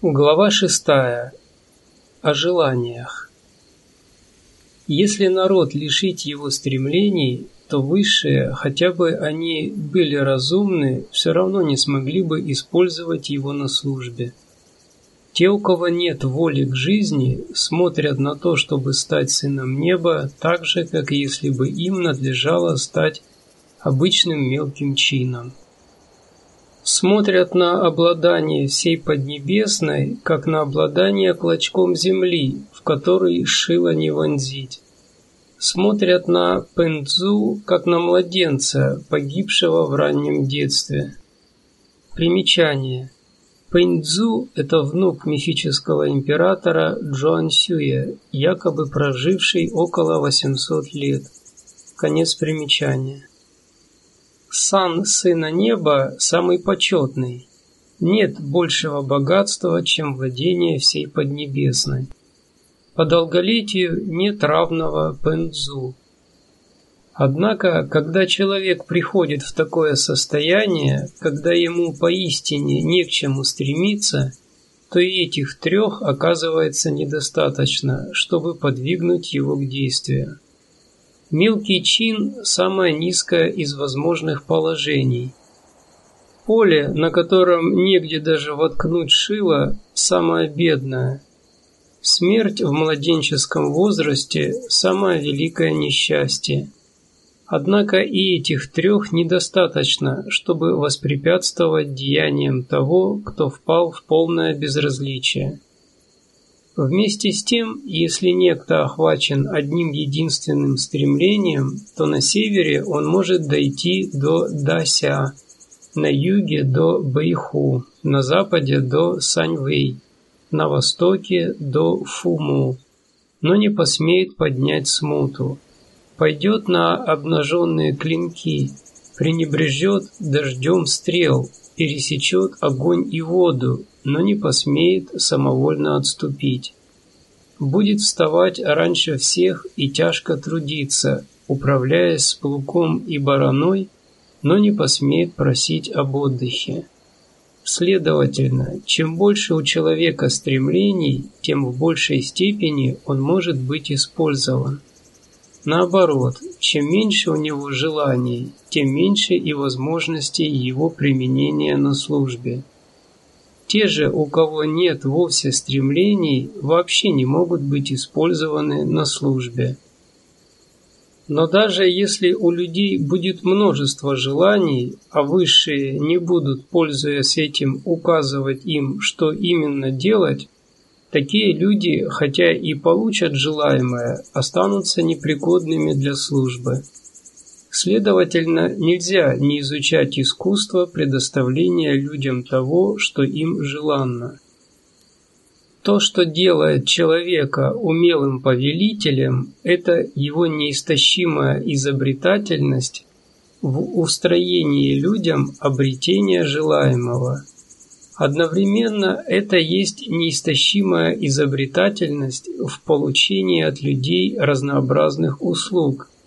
Глава шестая. О желаниях. Если народ лишить его стремлений, то высшие, хотя бы они были разумны, все равно не смогли бы использовать его на службе. Те, у кого нет воли к жизни, смотрят на то, чтобы стать сыном неба, так же, как если бы им надлежало стать обычным мелким чином смотрят на обладание всей Поднебесной, как на обладание клочком земли, в который шило не вонзить. Смотрят на Пэнцзу, как на младенца, погибшего в раннем детстве. Примечание. Пэнцзу – это внук мифического императора Джоан Сюя, якобы проживший около 800 лет. Конец примечания. Сан Сына Неба самый почетный. Нет большего богатства, чем владение всей Поднебесной. По долголетию нет равного Пэнзу. Однако, когда человек приходит в такое состояние, когда ему поистине не к чему стремиться, то и этих трех оказывается недостаточно, чтобы подвигнуть его к действию. Мелкий чин – самое низкое из возможных положений. Поле, на котором негде даже воткнуть шило, самое бедное. Смерть в младенческом возрасте – самое великое несчастье. Однако и этих трех недостаточно, чтобы воспрепятствовать деяниям того, кто впал в полное безразличие. Вместе с тем, если некто охвачен одним единственным стремлением, то на севере он может дойти до Дася, на юге до Бэйху, на западе до Саньвэй, на востоке до Фуму, но не посмеет поднять смуту. Пойдет на обнаженные клинки, пренебрежет дождем стрел, пересечет огонь и воду, но не посмеет самовольно отступить. Будет вставать раньше всех и тяжко трудиться, управляясь с плуком и бараной, но не посмеет просить об отдыхе. Следовательно, чем больше у человека стремлений, тем в большей степени он может быть использован. Наоборот, чем меньше у него желаний, тем меньше и возможностей его применения на службе. Те же, у кого нет вовсе стремлений, вообще не могут быть использованы на службе. Но даже если у людей будет множество желаний, а высшие не будут, пользуясь этим, указывать им, что именно делать, такие люди, хотя и получат желаемое, останутся непригодными для службы. Следовательно, нельзя не изучать искусство предоставления людям того, что им желанно. То, что делает человека умелым повелителем, это его неистощимая изобретательность в устроении людям обретения желаемого. Одновременно это есть неистощимая изобретательность в получении от людей разнообразных услуг –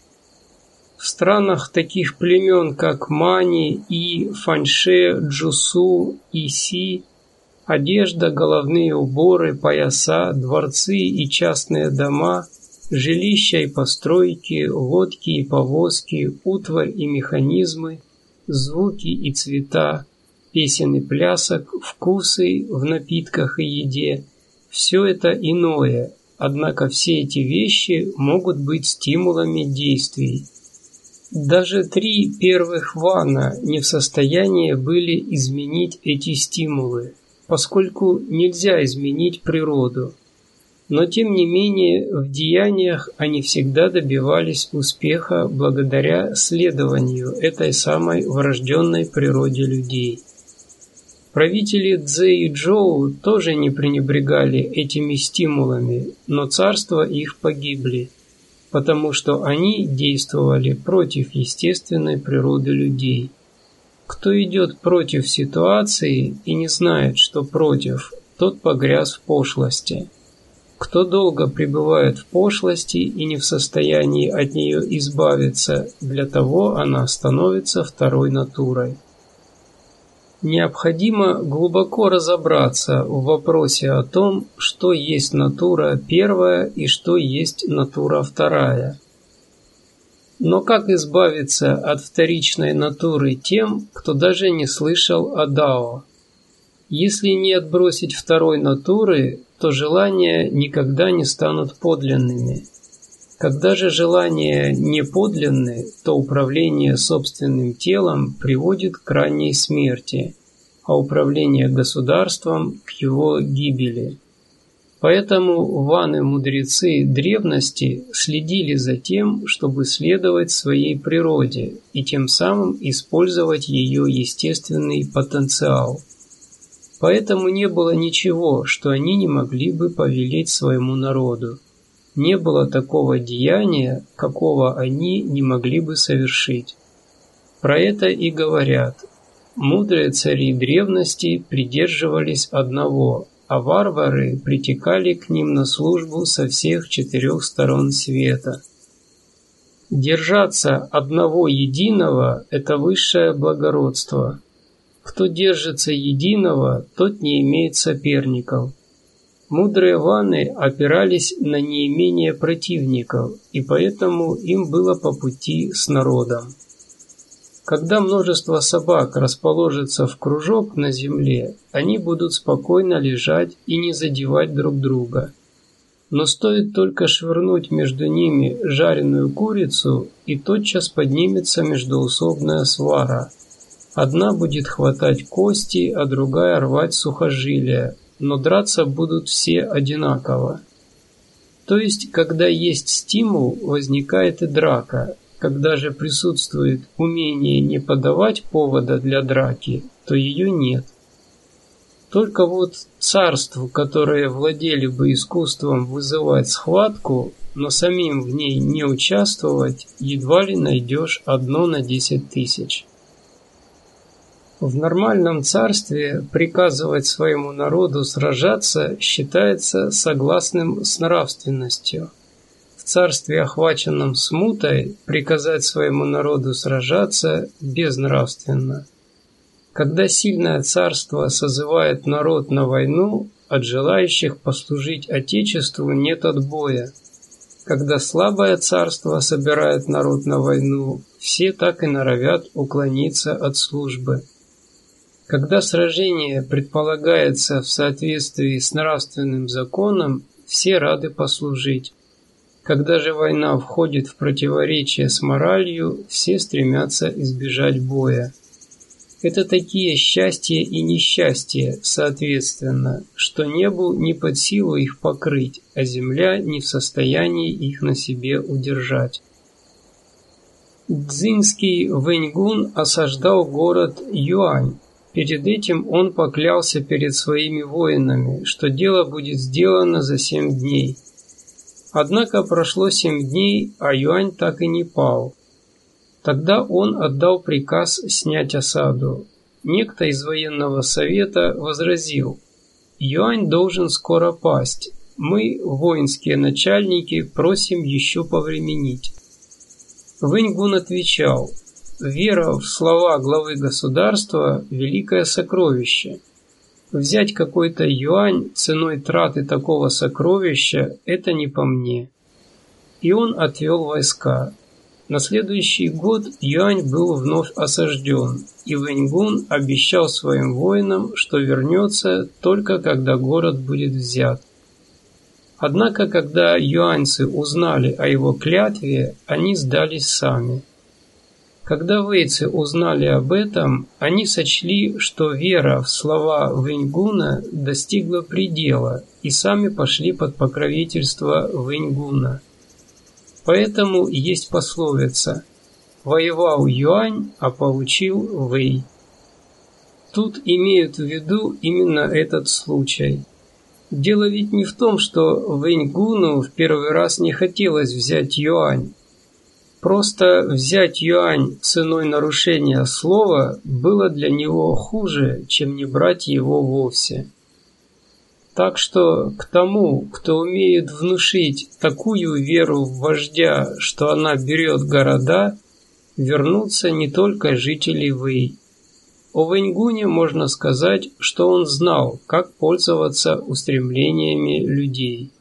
в странах таких племен, как Мани и Фаньше, Джусу и Си, одежда, головные уборы, пояса, дворцы и частные дома, жилища и постройки, лодки и повозки, утварь и механизмы, звуки и цвета, песен и плясок, вкусы в напитках и еде – все это иное, однако все эти вещи могут быть стимулами действий. Даже три первых вана не в состоянии были изменить эти стимулы, поскольку нельзя изменить природу. Но тем не менее в деяниях они всегда добивались успеха благодаря следованию этой самой врожденной природе людей. Правители Цзэ и Джоу тоже не пренебрегали этими стимулами, но царства их погибли – потому что они действовали против естественной природы людей. Кто идет против ситуации и не знает, что против, тот погряз в пошлости. Кто долго пребывает в пошлости и не в состоянии от нее избавиться, для того она становится второй натурой. Необходимо глубоко разобраться в вопросе о том, что есть натура первая и что есть натура вторая. Но как избавиться от вторичной натуры тем, кто даже не слышал о Дао? Если не отбросить второй натуры, то желания никогда не станут подлинными. Когда же желания не подлинны, то управление собственным телом приводит к ранней смерти, а управление государством – к его гибели. Поэтому ваны-мудрецы древности следили за тем, чтобы следовать своей природе и тем самым использовать ее естественный потенциал. Поэтому не было ничего, что они не могли бы повелеть своему народу не было такого деяния, какого они не могли бы совершить. Про это и говорят. Мудрые цари древности придерживались одного, а варвары притекали к ним на службу со всех четырех сторон света. Держаться одного единого – это высшее благородство. Кто держится единого, тот не имеет соперников – Мудрые ваны опирались на неимение противников, и поэтому им было по пути с народом. Когда множество собак расположится в кружок на земле, они будут спокойно лежать и не задевать друг друга. Но стоит только швырнуть между ними жареную курицу, и тотчас поднимется междоусобная свара. Одна будет хватать кости, а другая рвать сухожилия, но драться будут все одинаково. То есть, когда есть стимул, возникает и драка. Когда же присутствует умение не подавать повода для драки, то ее нет. Только вот царству, которые владели бы искусством вызывать схватку, но самим в ней не участвовать, едва ли найдешь одно на десять тысяч. В нормальном царстве приказывать своему народу сражаться считается согласным с нравственностью. В царстве, охваченном смутой, приказать своему народу сражаться безнравственно. Когда сильное царство созывает народ на войну, от желающих послужить Отечеству нет отбоя. Когда слабое царство собирает народ на войну, все так и норовят уклониться от службы. Когда сражение предполагается в соответствии с нравственным законом, все рады послужить. Когда же война входит в противоречие с моралью, все стремятся избежать боя. Это такие счастья и несчастья, соответственно, что небу не под силу их покрыть, а земля не в состоянии их на себе удержать. Цзинский Вэньгун осаждал город Юань, Перед этим он поклялся перед своими воинами, что дело будет сделано за семь дней. Однако прошло семь дней, а Юань так и не пал. Тогда он отдал приказ снять осаду. Некто из военного совета возразил, «Юань должен скоро пасть. Мы, воинские начальники, просим еще повременить». Вэньгун отвечал, Вера в слова главы государства – великое сокровище. Взять какой-то юань ценой траты такого сокровища – это не по мне. И он отвел войска. На следующий год Юань был вновь осажден, и Вэньгун обещал своим воинам, что вернется только когда город будет взят. Однако, когда юаньцы узнали о его клятве, они сдались сами – когда вейцы узнали об этом, они сочли, что вера в слова Вэньгуна достигла предела и сами пошли под покровительство Вэньгуна. Поэтому есть пословица «Воевал Юань, а получил Вэй». Тут имеют в виду именно этот случай. Дело ведь не в том, что Вэньгуну в первый раз не хотелось взять Юань, Просто взять юань ценой нарушения слова было для него хуже, чем не брать его вовсе. Так что к тому, кто умеет внушить такую веру в вождя, что она берет города, вернутся не только жители Вэй. О Вэньгуне можно сказать, что он знал, как пользоваться устремлениями людей.